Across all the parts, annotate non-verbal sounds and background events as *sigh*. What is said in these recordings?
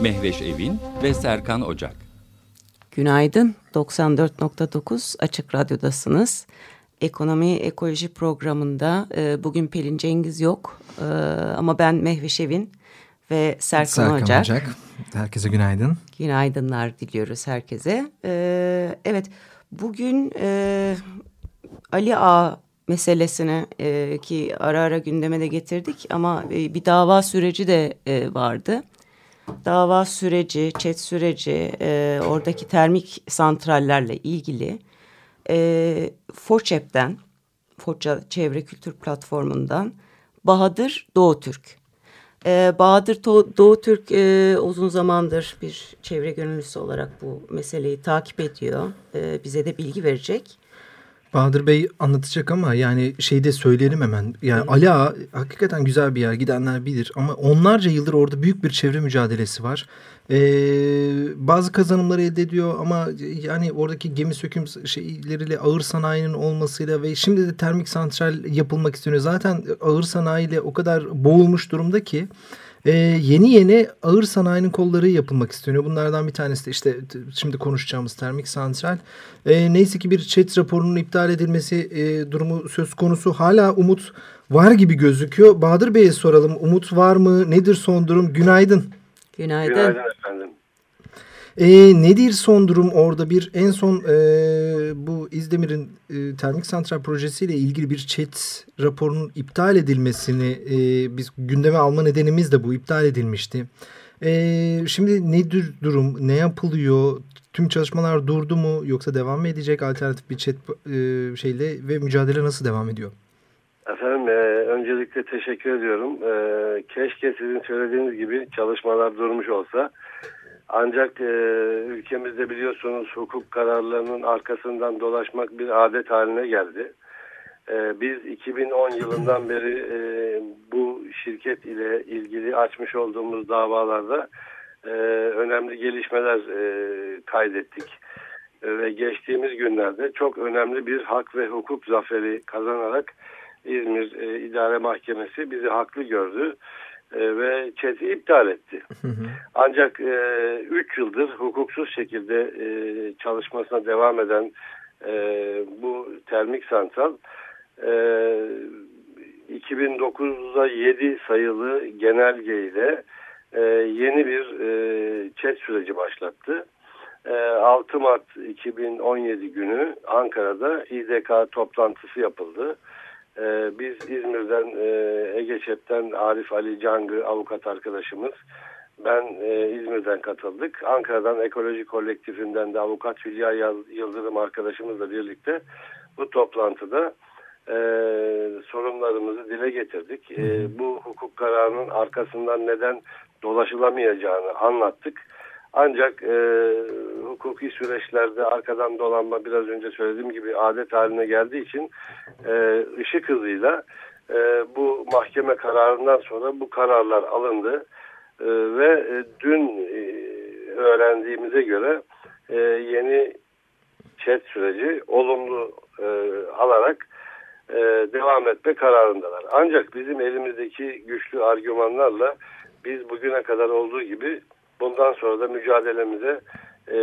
Mehveş Evin ve Serkan Ocak. Günaydın. 94.9 Açık Radyo'dasınız. Ekonomi Ekoloji programında e, bugün Pelin Cengiz yok e, ama ben Mehveş Evin ve Serkan, Serkan Ocak. Ocak. Herkese günaydın. Günaydınlar diliyoruz herkese. E, evet bugün e, Ali Ağa meselesini e, ki ara ara gündeme de getirdik ama e, bir dava süreci de e, vardı. Dava süreci, çet süreci, e, oradaki termik santrallerle ilgili e, Foçep'ten, Foça Çevre Kültür Platformu'ndan Bahadır Doğu Türk. E, Bahadır Doğu Türk e, uzun zamandır bir çevre gönüllüsü olarak bu meseleyi takip ediyor. E, bize de bilgi verecek. Bahadır Bey anlatacak ama yani şeyi de söyleyelim hemen. Yani Hı. Ali Ağa hakikaten güzel bir yer gidenler bilir ama onlarca yıldır orada büyük bir çevre mücadelesi var. Ee, bazı kazanımları elde ediyor ama yani oradaki gemi söküm şeyleriyle ağır sanayinin olmasıyla ve şimdi de termik santral yapılmak istiyor. Zaten ağır sanayiyle o kadar boğulmuş durumda ki e, yeni yeni ağır sanayinin kolları yapılmak isteniyor. Bunlardan bir tanesi de işte şimdi konuşacağımız termik santral. E, neyse ki bir chat raporunun iptal edilmesi e, durumu söz konusu. Hala umut var gibi gözüküyor. Bahadır Bey'e soralım. Umut var mı? Nedir son durum? Günaydın. Günaydın. Günaydın efendim. E, nedir son durum orada bir en son e, bu İzdemir'in e, termik santral projesiyle ilgili bir chat raporunun iptal edilmesini e, biz gündeme alma nedenimiz de bu iptal edilmişti. E, şimdi nedir durum ne yapılıyor tüm çalışmalar durdu mu yoksa devam mı edecek alternatif bir chat e, şeyle ve mücadele nasıl devam ediyor? Efendim e, öncelikle teşekkür ediyorum. E, keşke sizin söylediğiniz gibi çalışmalar durmuş olsa. Ancak e, ülkemizde biliyorsunuz hukuk kararlarının arkasından dolaşmak bir adet haline geldi. E, biz 2010 yılından beri e, bu şirket ile ilgili açmış olduğumuz davalarda e, önemli gelişmeler e, kaydettik. E, ve geçtiğimiz günlerde çok önemli bir hak ve hukuk zaferi kazanarak İzmir e, İdare Mahkemesi bizi haklı gördü e, ve ÇED'i iptal etti. Ancak 3 e, yıldır hukuksuz şekilde e, çalışmasına devam eden e, bu termik santral e, 2009'da 7 sayılı genelgeyle e, yeni bir e, ÇED süreci başlattı. 6 Mart 2017 günü Ankara'da İDK toplantısı yapıldı. Ee, biz İzmir'den e, Ege Çep'ten Arif Ali Cangı avukat arkadaşımız ben e, İzmir'den katıldık. Ankara'dan Ekoloji Kolektifinden de avukat Hülya Yıldırım arkadaşımızla birlikte bu toplantıda e, sorunlarımızı dile getirdik. E, bu hukuk kararının arkasından neden dolaşılamayacağını anlattık. Ancak e, hukuki süreçlerde arkadan dolanma biraz önce söylediğim gibi adet haline geldiği için e, ışık hızıyla e, bu mahkeme kararından sonra bu kararlar alındı e, ve e, dün e, öğrendiğimize göre e, yeni chat süreci olumlu e, alarak e, devam etme kararındalar. Ancak bizim elimizdeki güçlü argümanlarla biz bugüne kadar olduğu gibi bundan sonra da mücadelemize e,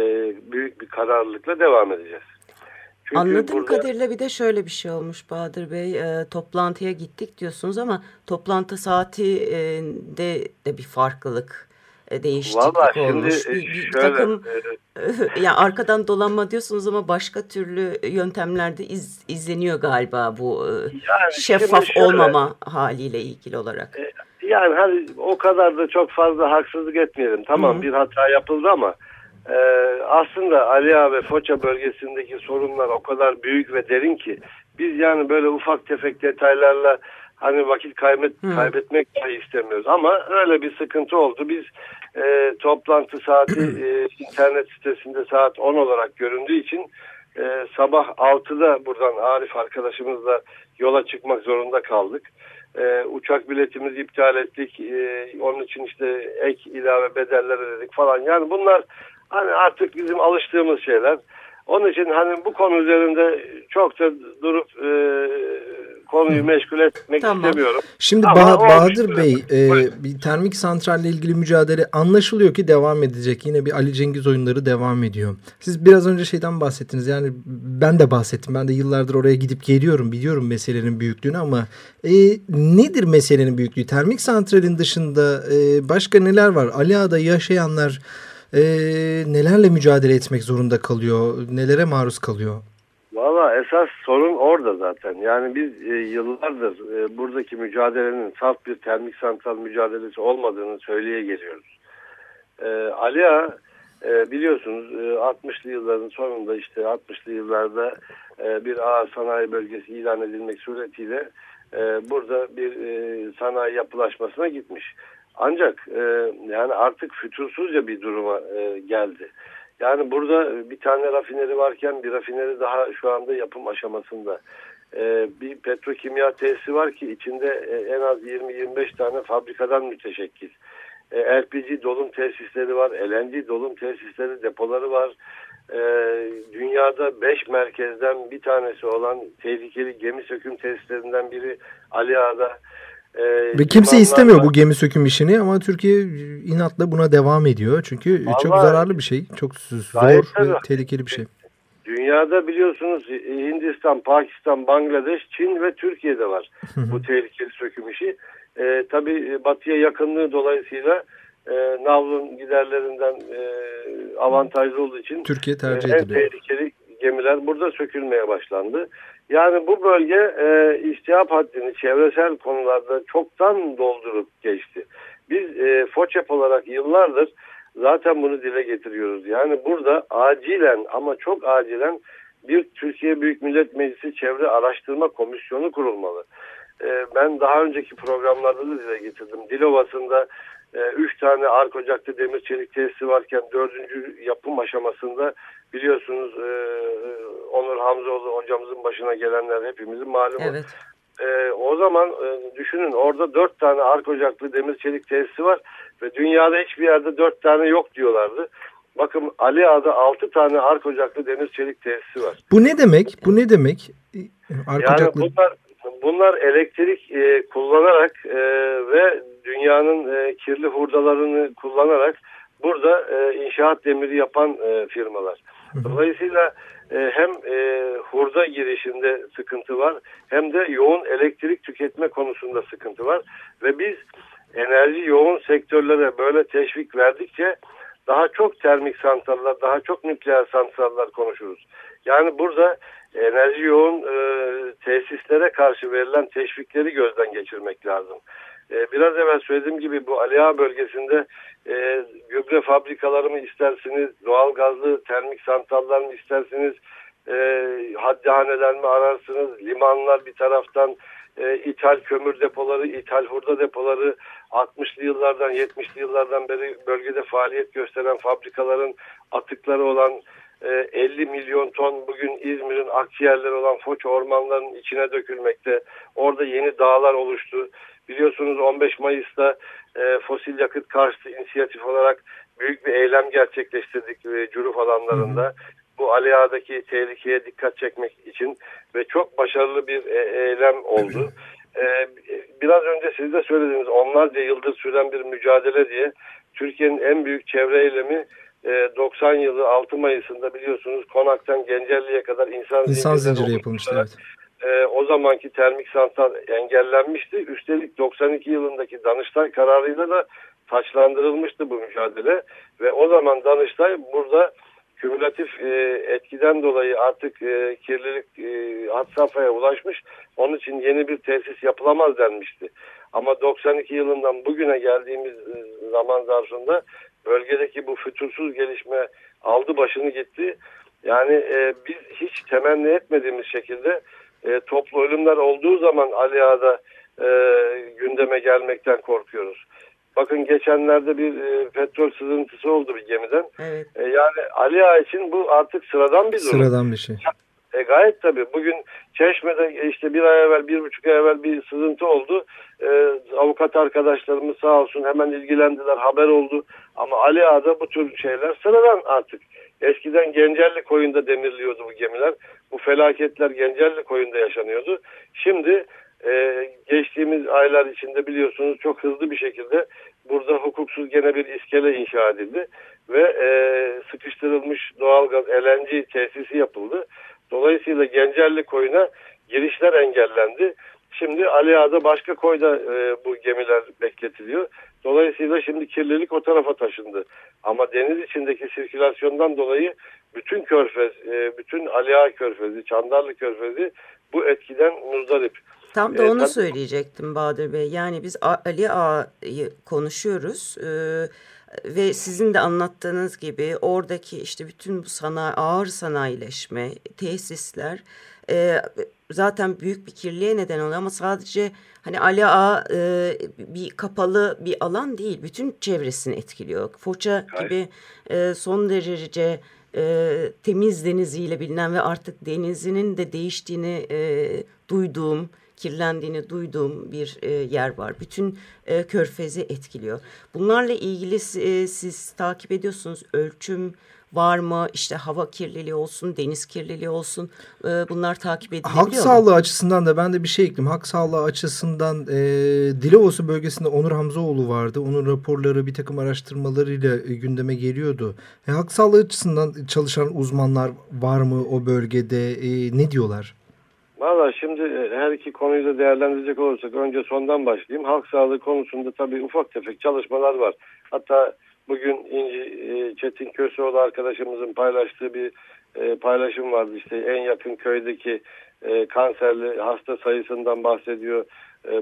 büyük bir kararlılıkla devam edeceğiz. Çünkü Anladığım burada... kadarıyla bir de şöyle bir şey olmuş Bahadır Bey. E, toplantıya gittik diyorsunuz ama toplantı saati e, de, de bir farklılık e, değişiklik Vallahi olmuş. Şimdi, bir, bir şöyle, takım e, *laughs* yani arkadan dolanma diyorsunuz ama başka türlü yöntemlerde iz, izleniyor galiba bu e, yani şeffaf şöyle, olmama haliyle ilgili olarak. E, yani hani o kadar da çok fazla haksızlık etmeyelim. Tamam Hı -hı. bir hata yapıldı ama e, aslında Aliya ve Foça bölgesindeki sorunlar o kadar büyük ve derin ki biz yani böyle ufak tefek detaylarla hani vakit kaybet, Hı. kaybetmek dahi istemiyoruz. Ama öyle bir sıkıntı oldu. Biz e, toplantı saati *clears throat* e, internet sitesinde saat 10 olarak göründüğü için e, sabah 6'da buradan Arif arkadaşımızla yola çıkmak zorunda kaldık. E, uçak biletimizi iptal ettik. E, onun için işte ek ilave bedeller ödedik falan. Yani bunlar hani artık bizim alıştığımız şeyler. Onun için hani bu konu üzerinde çok da durup e, konuyu meşgul etmek tamam. istemiyorum. Şimdi bah Bahadır Bey e, bir termik santralle ilgili mücadele anlaşılıyor ki devam edecek. Yine bir Ali Cengiz oyunları devam ediyor. Siz biraz önce şeyden bahsettiniz. Yani ben de bahsettim. Ben de yıllardır oraya gidip geliyorum. Biliyorum meselenin büyüklüğünü ama e, nedir meselenin büyüklüğü? Termik santralin dışında e, başka neler var? Ali Ağa'da yaşayanlar e, nelerle mücadele etmek zorunda kalıyor? Nelere maruz kalıyor? Valla esas sorun orada zaten. Yani biz e, yıllardır e, buradaki mücadelenin salt bir termik santral mücadelesi olmadığını söyleye geliyoruz. E, Aliya e, biliyorsunuz e, 60'lı yılların sonunda işte 60'lı yıllarda e, bir ağır sanayi bölgesi ilan edilmek suretiyle e, burada bir e, sanayi yapılaşmasına gitmiş. Ancak e, yani artık fütursuzca bir duruma e, geldi. Yani burada bir tane rafineri varken bir rafineri daha şu anda yapım aşamasında. Ee, bir petrokimya tesisi var ki içinde e, en az 20-25 tane fabrikadan müteşekkil. E, LPG dolum tesisleri var, LNG dolum tesisleri, depoları var. E, dünyada 5 merkezden bir tanesi olan tehlikeli gemi söküm tesislerinden biri Ali Ağa'da. Ee, Ve kimse istemiyor bu gemi söküm işini ama Türkiye inatla buna devam ediyor. Çünkü Vallahi, çok zararlı bir şey. Çok zor ve tehlikeli bir şey. Dünyada biliyorsunuz Hindistan, Pakistan, Bangladeş, Çin ve Türkiye'de var bu tehlikeli söküm işi. Ee, tabii batıya yakınlığı dolayısıyla e, navlun giderlerinden e, avantajlı olduğu için Türkiye tercih e, en ediliyor. tehlikeli gemiler burada sökülmeye başlandı. Yani bu bölge e, istihap haddini çevresel konularda çoktan doldurup geçti. Biz e, FOÇEP olarak yıllardır zaten bunu dile getiriyoruz. Yani burada acilen ama çok acilen bir Türkiye Büyük Millet Meclisi Çevre Araştırma Komisyonu kurulmalı. E, ben daha önceki programlarda da dile getirdim. Dilovası'nda e, üç tane ark ocaklı demir çelik tesisi varken dördüncü yapım aşamasında biliyorsunuz e, Onur Hamzoğlu hocamızın başına gelenler hepimizin malumu. Evet. E, o zaman e, düşünün orada dört tane ark ocaklı demir çelik tesisi var ve dünyada hiçbir yerde dört tane yok diyorlardı. Bakın Ali Ağa'da altı tane ark ocaklı demir çelik tesisi var. Bu ne demek? Bu ne demek? Ark yani ocaklı... bunlar, bunlar elektrik e, kullanarak e, ve dünyanın e, kirli hurdalarını kullanarak burada e, inşaat demiri yapan e, firmalar. Dolayısıyla hem e, hurda girişinde sıkıntı var hem de yoğun elektrik tüketme konusunda sıkıntı var. Ve biz enerji yoğun sektörlere böyle teşvik verdikçe daha çok termik santraller, daha çok nükleer santraller konuşuruz. Yani burada enerji yoğun e, tesislere karşı verilen teşvikleri gözden geçirmek lazım. E, biraz evvel söylediğim gibi bu Aliağa bölgesinde e, gübre fabrikaları mı istersiniz, doğal gazlı termik santrallar mı istersiniz, e, haddihaneler mi ararsınız, limanlar bir taraftan, e, ithal kömür depoları, ithal hurda depoları, 60'lı yıllardan 70'li yıllardan beri bölgede faaliyet gösteren fabrikaların atıkları olan 50 e, milyon ton bugün İzmir'in akciğerleri olan Foça ormanlarının içine dökülmekte. Orada yeni dağlar oluştu. Biliyorsunuz 15 Mayıs'ta e, fosil yakıt karşıtı inisiyatif olarak büyük bir eylem gerçekleştirdik e, Curuf alanlarında. Hı hı. Bu Aliya'daki tehlikeye dikkat çekmek için ve çok başarılı bir e, eylem oldu. Ee, biraz önce siz de söylediniz onlarca yıldır süren bir mücadele diye Türkiye'nin en büyük çevre eylemi 90 yılı 6 Mayıs'ında biliyorsunuz Konak'tan Gencelli'ye kadar insan, insan zinciri yapılmıştı. Evet e, o zamanki termik santral engellenmişti. Üstelik 92 yılındaki Danıştay kararıyla da taçlandırılmıştı bu mücadele ve o zaman Danıştay burada kümülatif e, etkiden dolayı artık e, kirlilik e, had safhaya ulaşmış. Onun için yeni bir tesis yapılamaz denmişti. Ama 92 yılından bugüne geldiğimiz e, zaman zarfında bölgedeki bu fütursuz gelişme aldı başını gitti. Yani e, biz hiç temenni etmediğimiz şekilde e, toplu ölümler olduğu zaman Ali Ağa'da e, gündeme gelmekten korkuyoruz. Bakın geçenlerde bir e, petrol sızıntısı oldu bir gemiden. Evet. E, yani Ali Ağa için bu artık sıradan bir durum. Sıradan bir şey. E, gayet tabii. Bugün Çeşme'de işte bir ay evvel, bir buçuk ay evvel bir sızıntı oldu. E, avukat arkadaşlarımız sağ olsun hemen ilgilendiler, haber oldu. Ama Ali Ağa'da bu tür şeyler sıradan artık. Eskiden Gencelli koyunda demirliyordu bu gemiler. Bu felaketler Gencelli koyunda yaşanıyordu. Şimdi e, geçtiğimiz aylar içinde biliyorsunuz çok hızlı bir şekilde burada hukuksuz gene bir iskele inşa edildi. Ve e, sıkıştırılmış doğalgaz LNG tesisi yapıldı. Dolayısıyla Gencelli koyuna girişler engellendi. Şimdi Ali Ağa'da başka koyda e, bu gemiler bekletiliyor. Dolayısıyla şimdi kirlilik o tarafa taşındı. Ama deniz içindeki sirkülasyondan dolayı bütün körfez, e, bütün Ali Ağa körfezi, Çandarlı körfezi bu etkiden muzdarip. Tam da onu söyleyecektim Bahadır Bey. Yani biz Ali Ağa'yı konuşuyoruz. Ee, ve sizin de anlattığınız gibi oradaki işte bütün bu sanayi, ağır sanayileşme, tesisler e, zaten büyük bir kirliliğe neden oluyor ama sadece hani Ali Ağa e, bir kapalı bir alan değil, bütün çevresini etkiliyor. Foça Hayır. gibi e, son derece e, temiz deniziyle bilinen ve artık denizinin de değiştiğini e, duyduğum kirlendiğini duyduğum bir e, yer var. Bütün e, körfezi etkiliyor. Bunlarla ilgili e, siz takip ediyorsunuz. Ölçüm var mı? İşte hava kirliliği olsun, deniz kirliliği olsun. E, bunlar takip edilebiliyor Halk sağlığı açısından da ben de bir şey ekleyeyim. Halk sağlığı açısından e, Dilovası bölgesinde Onur Hamzoğlu vardı. Onun raporları bir takım araştırmalarıyla e, gündeme geliyordu. E, halk sağlığı açısından çalışan uzmanlar var mı o bölgede? E, ne diyorlar? Valla şimdi e, her iki konuyu da değerlendirecek olursak önce sondan başlayayım. Halk sağlığı konusunda tabii ufak tefek çalışmalar var. Hatta bugün İnci e, Çetin Köseoğlu arkadaşımızın paylaştığı bir e, paylaşım vardı. İşte en yakın köydeki kanserli hasta sayısından bahsediyor.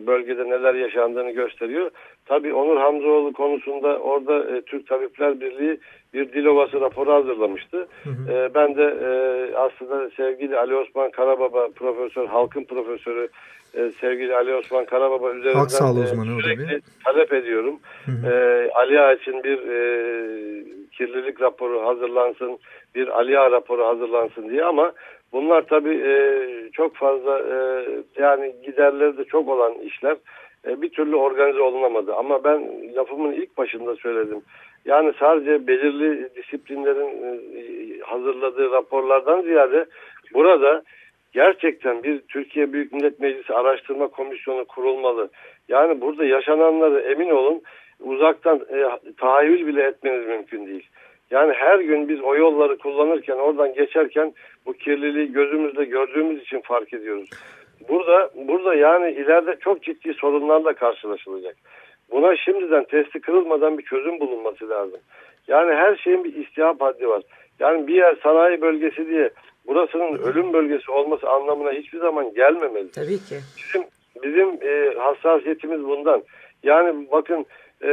Bölgede neler yaşandığını gösteriyor. Tabii Onur Hamzoğlu konusunda orada e, Türk Tabipler Birliği bir dil ovası raporu hazırlamıştı. Hı hı. E, ben de e, aslında sevgili Ali Osman Karababa profesör, halkın profesörü e, sevgili Ali Osman Karababa üzerinden Halk sağlığı uzmanı sürekli talep ediyorum. Hı hı. E, Ali Ağa için bir e, kirlilik raporu hazırlansın, bir Ali Ağa raporu hazırlansın diye ama bunlar tabii e, çok fazla e, yani giderleri de çok olan işler. E, bir türlü organize olunamadı. Ama ben lafımın ilk başında söyledim. Yani sadece belirli disiplinlerin e, hazırladığı raporlardan ziyade burada gerçekten bir Türkiye Büyük Millet Meclisi Araştırma Komisyonu kurulmalı. Yani burada yaşananları emin olun uzaktan e, tahayyül bile etmeniz mümkün değil. Yani her gün biz o yolları kullanırken oradan geçerken bu kirliliği gözümüzle gördüğümüz için fark ediyoruz. Burada burada yani ileride çok ciddi sorunlarla karşılaşılacak. Buna şimdiden testi kırılmadan bir çözüm bulunması lazım. Yani her şeyin bir istihap haddi var. Yani bir yer sanayi bölgesi diye burasının ölüm bölgesi olması anlamına hiçbir zaman gelmemeli. Tabii ki. Bizim, bizim e, hassasiyetimiz bundan. Yani bakın e,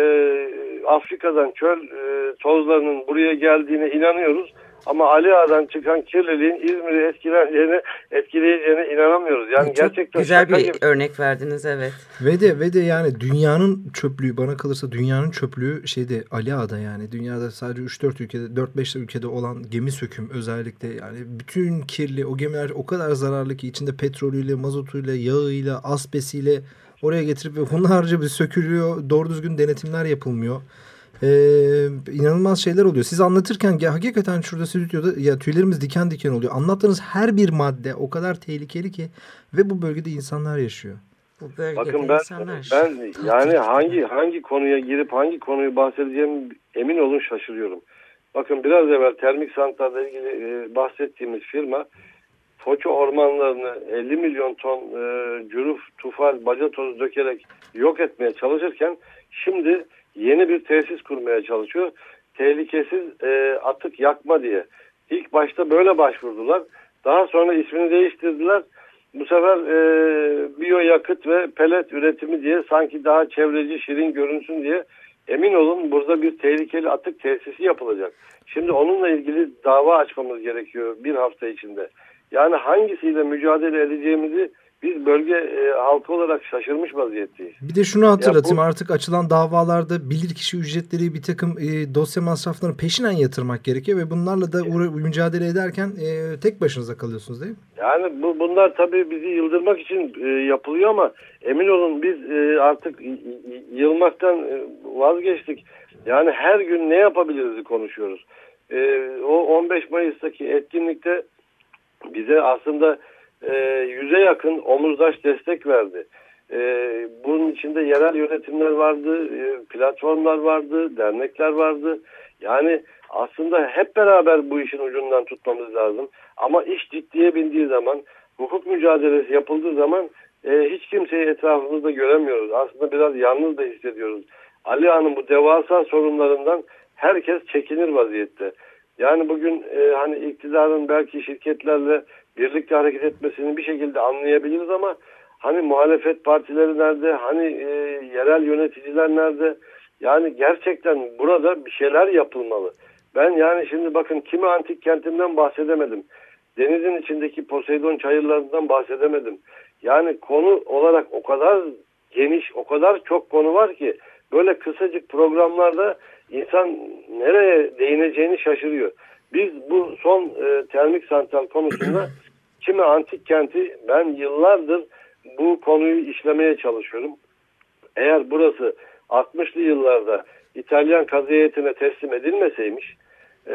Afrika'dan çöl e, tozlarının buraya geldiğine inanıyoruz. Ama Ali Ağa'dan çıkan kirliliğin İzmir'i etkileyeceğine, etkileyeceğine inanamıyoruz. Yani Çok gerçekten güzel bir gibi. örnek verdiniz evet. Ve de ve de yani dünyanın çöplüğü bana kalırsa dünyanın çöplüğü şeyde Ali Ağa'da yani dünyada sadece 3-4 ülkede 4-5 ülkede olan gemi söküm özellikle yani bütün kirli o gemiler o kadar zararlı ki içinde petrolüyle, mazotuyla, yağıyla, asbesiyle oraya getirip ve hunharca bir sökülüyor. Doğru düzgün denetimler yapılmıyor e, inanılmaz şeyler oluyor. Siz anlatırken ya, hakikaten şurada stüdyoda ya tüylerimiz diken diken oluyor. Anlattığınız her bir madde o kadar tehlikeli ki ve bu bölgede insanlar yaşıyor. Bu bölgede Bakın ben, insanlar ben yani hangi hangi konuya girip hangi konuyu bahsedeceğim emin olun şaşırıyorum. Bakın biraz evvel termik santralla ilgili e, bahsettiğimiz firma Foça ormanlarını 50 milyon ton e, cüruf, tufal, baca tozu dökerek yok etmeye çalışırken şimdi yeni bir tesis kurmaya çalışıyor. Tehlikesiz e, atık yakma diye. İlk başta böyle başvurdular. Daha sonra ismini değiştirdiler. Bu sefer e, biyoyakıt ve pelet üretimi diye sanki daha çevreci şirin görünsün diye emin olun burada bir tehlikeli atık tesisi yapılacak. Şimdi onunla ilgili dava açmamız gerekiyor bir hafta içinde. Yani hangisiyle mücadele edeceğimizi biz bölge e, halkı olarak şaşırmış vaziyetteyiz. Bir de şunu hatırlatayım bu, artık açılan davalarda bilirkişi ücretleri bir takım e, dosya masraflarını peşinen yatırmak gerekiyor ve bunlarla da uğra, mücadele ederken e, tek başınıza kalıyorsunuz değil mi? Yani bu, bunlar tabii bizi yıldırmak için e, yapılıyor ama emin olun biz e, artık yılmaktan e, vazgeçtik. Yani her gün ne yapabiliriz konuşuyoruz. E, o 15 Mayıs'taki etkinlikte bize aslında e, yüze yakın omuzdaş destek verdi. E, bunun içinde yerel yönetimler vardı, e, platformlar vardı, dernekler vardı. Yani aslında hep beraber bu işin ucundan tutmamız lazım. Ama iş ciddiye bindiği zaman, hukuk mücadelesi yapıldığı zaman hiç kimseyi etrafımızda göremiyoruz. Aslında biraz yalnız da hissediyoruz. Ali Han'ın bu devasa sorunlarından herkes çekinir vaziyette. Yani bugün e, hani iktidarın belki şirketlerle birlikte hareket etmesini bir şekilde anlayabiliriz ama hani muhalefet partileri nerede, hani e, yerel yöneticiler nerede? Yani gerçekten burada bir şeyler yapılmalı. Ben yani şimdi bakın kimi antik kentinden bahsedemedim. Denizin içindeki Poseidon çayırlarından bahsedemedim. Yani konu olarak o kadar geniş, o kadar çok konu var ki böyle kısacık programlarda insan nereye değineceğini şaşırıyor. Biz bu son e, termik santral konusunda *clears throat* kimi antik kenti ben yıllardır bu konuyu işlemeye çalışıyorum. Eğer burası 60'lı yıllarda İtalyan kazı heyetine teslim edilmeseymiş e,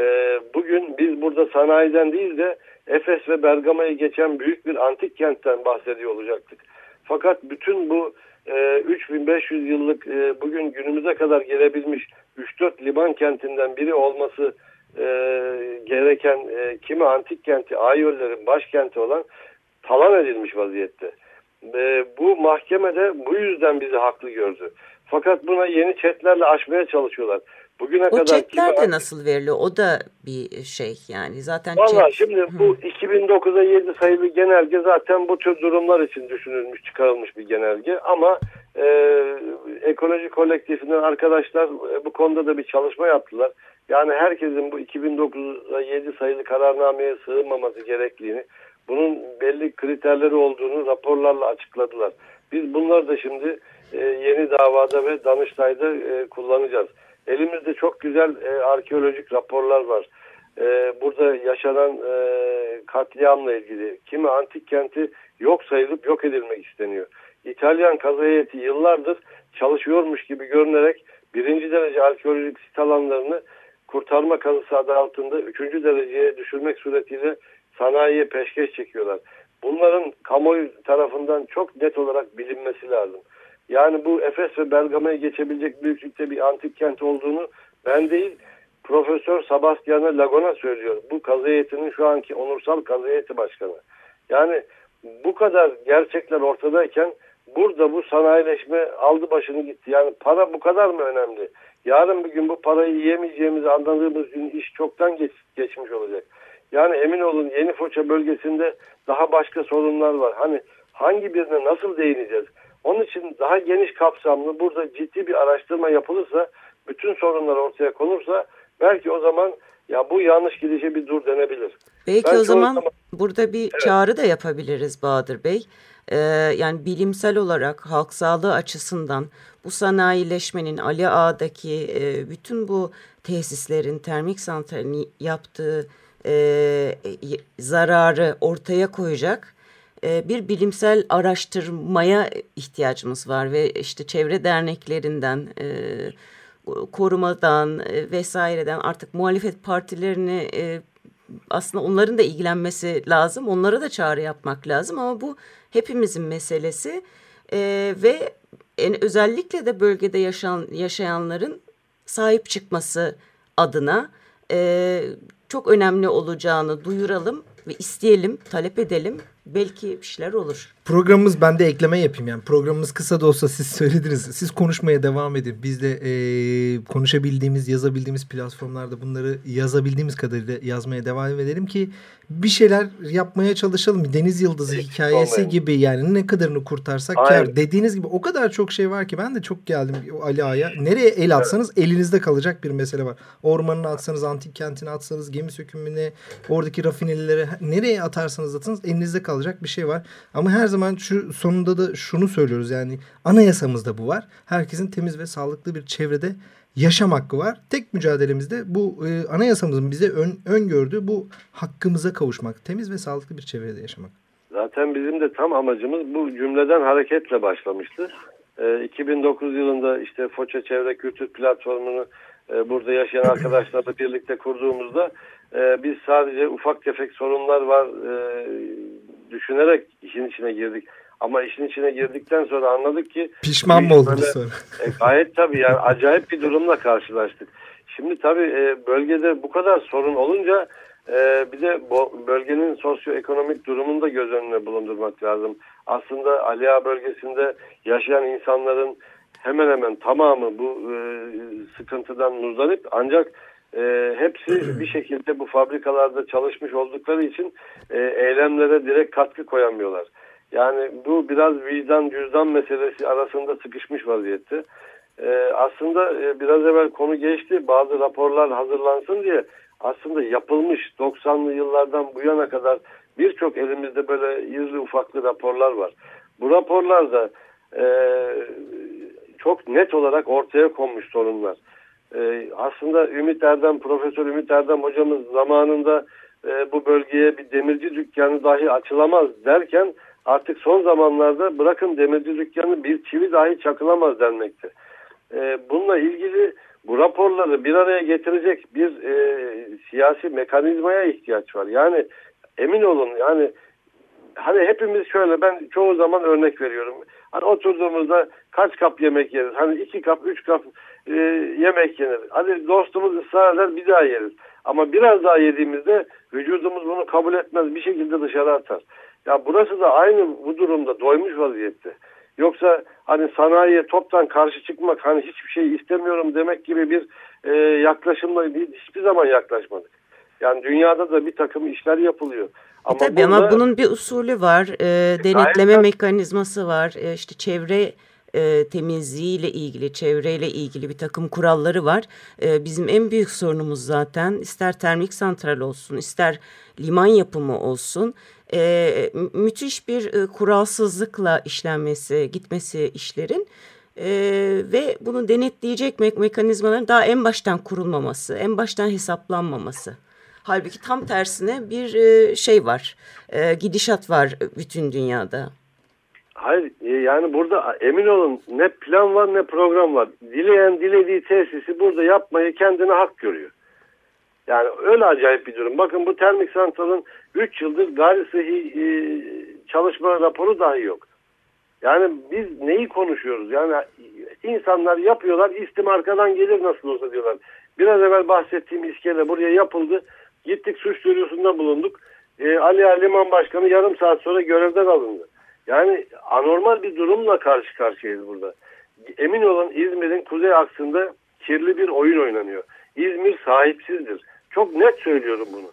bugün biz burada sanayiden değil de Efes ve Bergama'yı geçen büyük bir antik kentten bahsediyor olacaktık. Fakat bütün bu e, 3500 yıllık e, bugün günümüze kadar gelebilmiş 3-4 liman kentinden biri olması e, gereken e, kimi antik kenti Ayollerin başkenti olan talan edilmiş vaziyette. E, bu mahkemede bu yüzden bizi haklı gördü. Fakat buna yeni çetlerle aşmaya çalışıyorlar. Bugüne o kadar çetler de nasıl veriliyor? O da bir şey yani zaten Valla çet... şimdi bu 2009'a 7 sayılı genelge zaten bu tür durumlar için düşünülmüş, çıkarılmış bir genelge ama e, ekoloji kolektifinden arkadaşlar e, bu konuda da bir çalışma yaptılar. Yani herkesin bu 2009'a 7 sayılı kararnameye sığınmaması gerektiğini, bunun belli kriterleri olduğunu raporlarla açıkladılar. Biz bunları da şimdi e, yeni davada ve Danıştay'da e, kullanacağız. Elimizde çok güzel e, arkeolojik raporlar var. E, burada yaşanan e, katliamla ilgili kimi antik kenti yok sayılıp yok edilmek isteniyor. İtalyan kazı heyeti yıllardır çalışıyormuş gibi görünerek birinci derece arkeolojik sit alanlarını kurtarma kazısı adı altında üçüncü dereceye düşürmek suretiyle sanayiye peşkeş çekiyorlar. Bunların kamuoyu tarafından çok net olarak bilinmesi lazım. Yani bu Efes ve Bergama'ya geçebilecek büyüklükte bir antik kent olduğunu ben değil Profesör Sebastiano Lagona söylüyor. Bu kazı heyetinin şu anki onursal kazı heyeti başkanı. Yani bu kadar gerçekler ortadayken burada bu sanayileşme aldı başını gitti. Yani para bu kadar mı önemli? Yarın bir gün bu parayı yiyemeyeceğimizi anladığımız gün iş çoktan geç, geçmiş olacak. Yani emin olun Yeni Foça bölgesinde daha başka sorunlar var. Hani hangi birine nasıl değineceğiz? Onun için daha geniş kapsamlı burada ciddi bir araştırma yapılırsa bütün sorunlar ortaya konursa belki o zaman ya bu yanlış gidişe bir dur denebilir. Belki belki o zaman, zaman burada bir evet. çağrı da yapabiliriz Bahadır Bey. Ee, yani bilimsel olarak halk sağlığı açısından bu sanayileşmenin Ali Ağa'daki e, bütün bu tesislerin termik santralin yaptığı e, zararı ortaya koyacak e, bir bilimsel araştırmaya ihtiyacımız var ve işte çevre derneklerinden e, korumadan e, vesaireden artık muhalefet partilerini e, aslında onların da ilgilenmesi lazım. Onlara da çağrı yapmak lazım ama bu hepimizin meselesi e, ve en, özellikle de bölgede yaşayan, yaşayanların sahip çıkması adına e, çok önemli olacağını duyuralım ve isteyelim, talep edelim. Belki bir şeyler olur. Programımız ben de ekleme yapayım yani programımız kısa da olsa siz söylediniz. Siz konuşmaya devam edin. Biz de e, konuşabildiğimiz, yazabildiğimiz platformlarda bunları yazabildiğimiz kadarıyla yazmaya devam edelim ki bir şeyler yapmaya çalışalım. Deniz Yıldızı Eksik hikayesi olmayın. gibi yani ne kadarını kurtarsak Aynen. kar. Dediğiniz gibi o kadar çok şey var ki ben de çok geldim Ali Ağa'ya. Nereye el atsanız evet. elinizde kalacak bir mesele var. Ormanını atsanız, antik kentini atsanız, gemi sökümüne, oradaki rafinelilere nereye atarsanız atınız elinizde kalacak bir şey var. Ama her zaman şu sonunda da şunu söylüyoruz yani anayasamızda bu var. Herkesin temiz ve sağlıklı bir çevrede yaşam hakkı var. Tek mücadelemizde bu e, anayasamızın bize ön, öngördüğü bu hakkımıza kavuşmak. Temiz ve sağlıklı bir çevrede yaşamak. Zaten bizim de tam amacımız bu cümleden hareketle başlamıştı. E, 2009 yılında işte Foça Çevre Kültür Platformu'nu e, burada yaşayan arkadaşlarla birlikte kurduğumuzda e, biz sadece ufak tefek sorunlar var e, düşünerek işin içine girdik. Ama işin içine girdikten sonra anladık ki pişman mı oldunuz sonra? *laughs* E, gayet tabii yani acayip bir durumla karşılaştık. Şimdi tabii e, bölgede bu kadar sorun olunca e, bir de bu bölgenin sosyoekonomik durumunu da göz önüne bulundurmak lazım. Aslında Aliya bölgesinde yaşayan insanların hemen hemen tamamı bu e, sıkıntıdan muzdarip ancak e, hepsi bir şekilde bu fabrikalarda çalışmış oldukları için e, eylemlere direkt katkı koyamıyorlar. Yani bu biraz vicdan cüzdan meselesi arasında sıkışmış vaziyette. Ee, aslında e, biraz evvel konu geçti. Bazı raporlar hazırlansın diye aslında yapılmış 90'lı yıllardan bu yana kadar birçok elimizde böyle irli ufaklı raporlar var. Bu raporlarda e, çok net olarak ortaya konmuş sorunlar. E, aslında Ümit Erdem, Profesör Ümit Erdem hocamız zamanında e, bu bölgeye bir demirci dükkanı dahi açılamaz derken artık son zamanlarda bırakın demirci dükkanı bir çivi dahi çakılamaz denmekte. E, bununla ilgili bu raporları bir araya getirecek bir e, siyasi mekanizmaya ihtiyaç var. Yani emin olun yani hani hepimiz şöyle ben çoğu zaman örnek veriyorum. Hani oturduğumuzda kaç kap yemek yeriz? Hani iki kap, üç kap e, yemek yenir. Hadi dostumuz ısrar eder bir daha yeriz. Ama biraz daha yediğimizde vücudumuz bunu kabul etmez bir şekilde dışarı atar. Ya burası da aynı bu durumda doymuş vaziyette. Yoksa hani sanayiye toptan karşı çıkmak hani hiçbir şey istemiyorum demek gibi bir e, yaklaşımla hiçbir zaman yaklaşmadık. Yani dünyada da bir takım işler yapılıyor. Ama Tabii burada, ama bunun bir usulü var, e, denetleme mekanizması var, e, işte çevre e, temizliğiyle ilgili, çevreyle ilgili bir takım kuralları var. E, bizim en büyük sorunumuz zaten ister termik santral olsun, ister liman yapımı olsun e, müthiş bir e, kuralsızlıkla işlenmesi, gitmesi işlerin e, ve bunu denetleyecek me mekanizmaların daha en baştan kurulmaması, en baştan hesaplanmaması. Halbuki tam tersine bir şey var, gidişat var bütün dünyada. Hayır e, yani burada emin olun ne plan var ne program var. Dileyen dilediği tesisi burada yapmayı kendine hak görüyor. Yani öyle acayip bir durum. Bakın bu termik santralın 3 yıldır gayri sıhhi e, çalışma raporu dahi yok. Yani biz neyi konuşuyoruz? Yani insanlar yapıyorlar, istim arkadan gelir nasıl olsa diyorlar. Biraz evvel bahsettiğim iskele buraya yapıldı. Gittik suç duyurusunda bulunduk. E, Ali Liman Başkanı yarım saat sonra görevden alındı. Yani anormal bir durumla karşı karşıyayız burada. Emin olun İzmir'in kuzey aksında kirli bir oyun oynanıyor. İzmir sahipsizdir. Çok net söylüyorum bunu.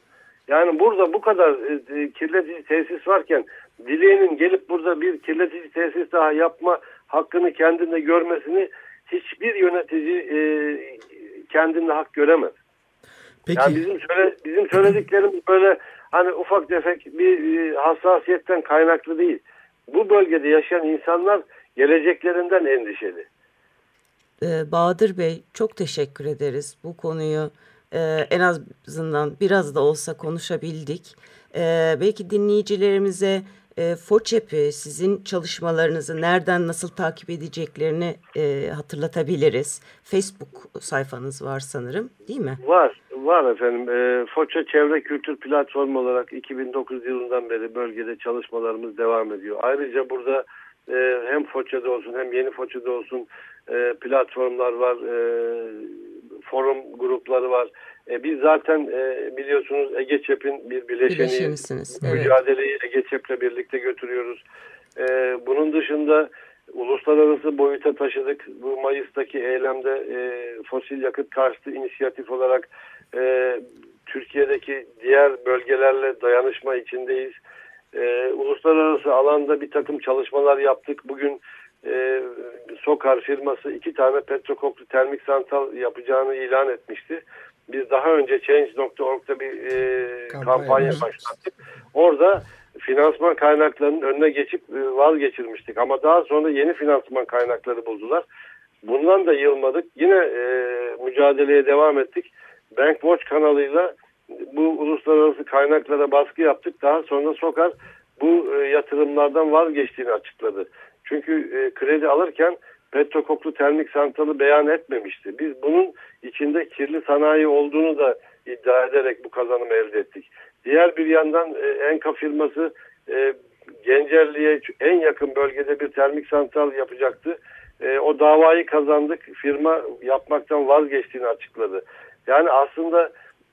Yani burada bu kadar e, e, kirletici tesis varken dileğinin gelip burada bir kirletici tesis daha yapma hakkını kendinde görmesini hiçbir yönetici e, kendinde hak göremez. Peki. Yani bizim söyle, bizim söylediklerimiz böyle hani ufak tefek bir e, hassasiyetten kaynaklı değil. Bu bölgede yaşayan insanlar geleceklerinden endişeli. Ee, Bahadır Bey çok teşekkür ederiz bu konuyu e, en azından biraz da olsa konuşabildik. E, belki dinleyicilerimize e, FOÇEP'i sizin çalışmalarınızı nereden nasıl takip edeceklerini e, hatırlatabiliriz. Facebook sayfanız var sanırım değil mi? Var, var efendim. E, Foça Çevre Kültür Platformu olarak 2009 yılından beri bölgede çalışmalarımız devam ediyor. Ayrıca burada e, hem Foça'da olsun hem Yeni Foça'da olsun e, platformlar var. E, forum grupları var. E, biz zaten e, biliyorsunuz Ege Çep'in bir. Mücadeleyi evet. Ege Çep'le birlikte götürüyoruz. E, bunun dışında uluslararası boyuta taşıdık. Bu Mayıs'taki eylemde e, fosil yakıt karşıtı inisiyatif olarak e, Türkiye'deki diğer bölgelerle dayanışma içindeyiz. E, uluslararası alanda bir takım çalışmalar yaptık. Bugün e, Sokar firması iki tane petrokoklu termik santral yapacağını ilan etmişti. Biz daha önce Change.org'da bir e, kampanya, kampanya başlattık. Orada finansman kaynaklarının önüne geçip e, vazgeçirmiştik. Ama daha sonra yeni finansman kaynakları buldular. Bundan da yılmadık. Yine e, mücadeleye devam ettik. Bank Watch kanalıyla bu uluslararası kaynaklara baskı yaptık. Daha sonra Sokar bu e, yatırımlardan vazgeçtiğini açıkladı. Çünkü e, kredi alırken petrokoklu termik santralı beyan etmemişti. Biz bunun içinde kirli sanayi olduğunu da iddia ederek bu kazanımı elde ettik. Diğer bir yandan e, Enka firması e, Gencerli'ye en yakın bölgede bir termik santral yapacaktı. E, o davayı kazandık. Firma yapmaktan vazgeçtiğini açıkladı. Yani aslında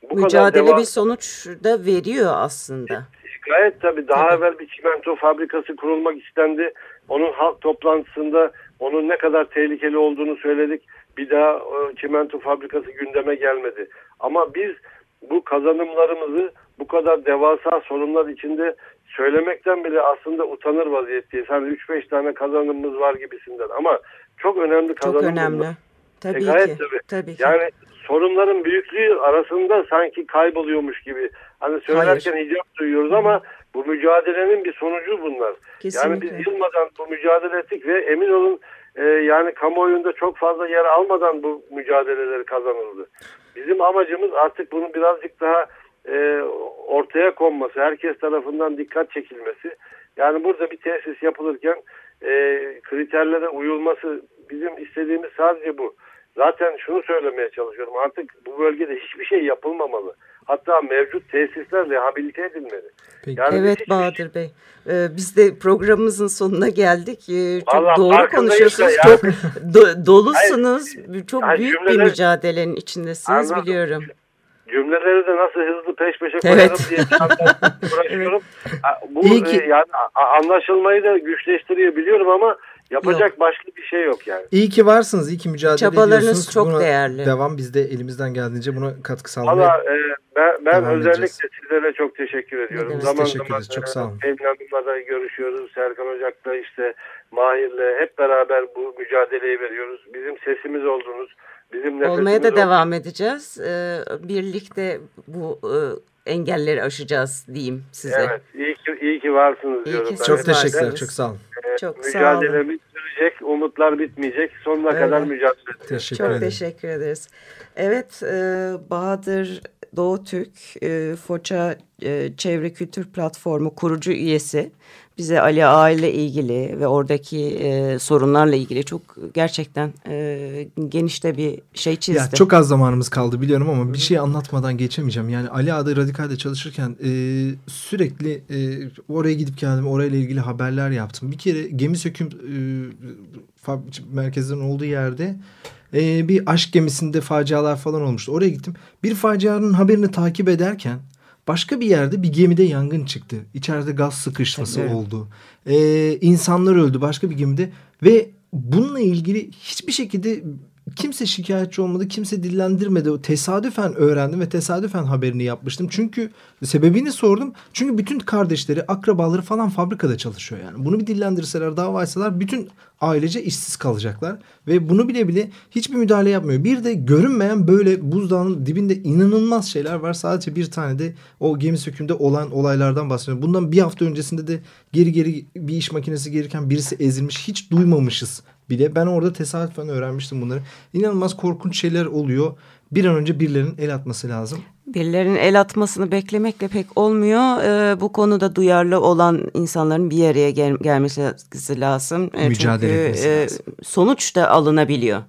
bu Mücadele kadar devam... bir sonuç da veriyor aslında. Gayet tabii daha tabii. evvel bir çimento fabrikası kurulmak istendi. Onun halk toplantısında onun ne kadar tehlikeli olduğunu söyledik. Bir daha e, çimento fabrikası gündeme gelmedi. Ama biz bu kazanımlarımızı bu kadar devasa sorunlar içinde söylemekten bile aslında utanır vaziyetteyiz. Hani 3-5 tane kazanımımız var gibisinden ama çok önemli kazanımımız Çok önemli. Tabii e, ki. Tabii. tabii ki. Yani sorunların büyüklüğü arasında sanki kayboluyormuş gibi. Hani söylerken Hayır. hicap duyuyoruz ama bu mücadelenin bir sonucu bunlar. Kesinlikle. Yani biz yılmadan bu mücadele ettik ve emin olun e, yani kamuoyunda çok fazla yer almadan bu mücadeleleri kazanıldı. Bizim amacımız artık bunu birazcık daha e, ortaya konması, herkes tarafından dikkat çekilmesi. Yani burada bir tesis yapılırken e, kriterlere uyulması bizim istediğimiz sadece bu. Zaten şunu söylemeye çalışıyorum artık bu bölgede hiçbir şey yapılmamalı. Hatta mevcut tesisler rehabilite edilmeli. Peki. Yani evet Bahadır Bey. Ee, biz de programımızın sonuna geldik. Ee, çok Vallahi doğru konuşuyorsunuz. Yani. Çok *laughs* do dolusunuz. Hayır, çok yani büyük cümleler, bir mücadelenin içindesiniz anladım. biliyorum. Cümleleri de nasıl hızlı peş peşe koyarım evet. diye *laughs* uğraşıyorum. Bu İyi ki... E, yani anlaşılmayı da güçleştiriyor biliyorum ama Yapacak Yok. başka bir şey yok yani. İyi ki varsınız, iyi ki mücadele Çabalarınız ediyorsunuz. çok buna değerli. Devam biz de elimizden geldiğince buna katkı sağlamaya Valla e, ben, ben özellikle sizlere çok teşekkür ediyorum. Evet. Zaman teşekkür ederiz, çok sağ olun. Evin Hanım'la görüşüyoruz, Serkan Ocak'la işte Mahir'le hep beraber bu mücadeleyi veriyoruz. Bizim sesimiz oldunuz. Bizim Olmaya da devam edeceğiz. Ee, birlikte bu e, engelleri aşacağız diyeyim size. Evet, iyi ki, iyi ki varsınız iyi diyorum. Ki çok teşekkürler, çok sağ olun. Çok mücadelemiz sürecek, umutlar bitmeyecek. Sonuna Öyle. kadar mücadele edeceğiz. Teşekkür Çok ederim. teşekkür ederiz. Evet, e, Bahadır Doğu Türk, e, Foça e, Çevre Kültür Platformu kurucu üyesi bize Ali Ağa ile ilgili ve oradaki e, sorunlarla ilgili çok gerçekten e, genişte bir şey çizdi. Ya çok az zamanımız kaldı biliyorum ama bir şey anlatmadan geçemeyeceğim. Yani Ali Ağa'da Radikal'de çalışırken e, sürekli e, oraya gidip geldim, orayla ilgili haberler yaptım. Bir kere gemi söküm e, merkezinin olduğu yerde e, bir aşk gemisinde facialar falan olmuştu. Oraya gittim. Bir facianın haberini takip ederken Başka bir yerde bir gemide yangın çıktı. İçeride gaz sıkışması evet. oldu. Ee, insanlar öldü başka bir gemide ve bununla ilgili hiçbir şekilde kimse şikayetçi olmadı, kimse dillendirmedi. O tesadüfen öğrendim ve tesadüfen haberini yapmıştım. Çünkü sebebini sordum. Çünkü bütün kardeşleri, akrabaları falan fabrikada çalışıyor yani. Bunu bir dillendirseler, dava etseler bütün ailece işsiz kalacaklar. Ve bunu bile bile hiçbir müdahale yapmıyor. Bir de görünmeyen böyle buzdağının dibinde inanılmaz şeyler var. Sadece bir tane de o gemi sökümde olan olaylardan bahsediyorum. Bundan bir hafta öncesinde de geri geri bir iş makinesi gelirken birisi ezilmiş. Hiç duymamışız bile. Ben orada tesadüfen öğrenmiştim bunları. İnanılmaz korkunç şeyler oluyor. Bir an önce birilerinin el atması lazım. Birilerinin el atmasını beklemekle pek olmuyor. Ee, bu konuda duyarlı olan insanların bir araya gel gelmesi lazım. Ee, Mücadele Çünkü e, sonuç da alınabiliyor.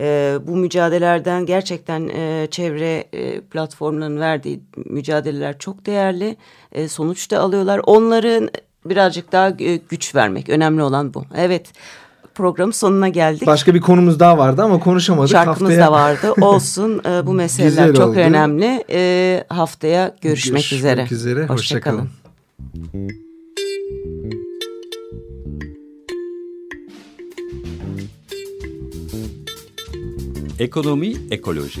E, bu mücadelelerden gerçekten e, çevre e, platformlarının verdiği mücadeleler çok değerli. E, sonuç da alıyorlar. Onların birazcık daha e, güç vermek önemli olan bu. Evet programın sonuna geldik. Başka bir konumuz daha vardı ama konuşamadık. Şarkımız haftaya... da vardı. Olsun e, bu *laughs* meseleler çok oldu. önemli. E, haftaya görüşmek, görüşmek üzere. Görüşmek üzere. Hoşçakalın. Hoşça Ekonomi Ekoloji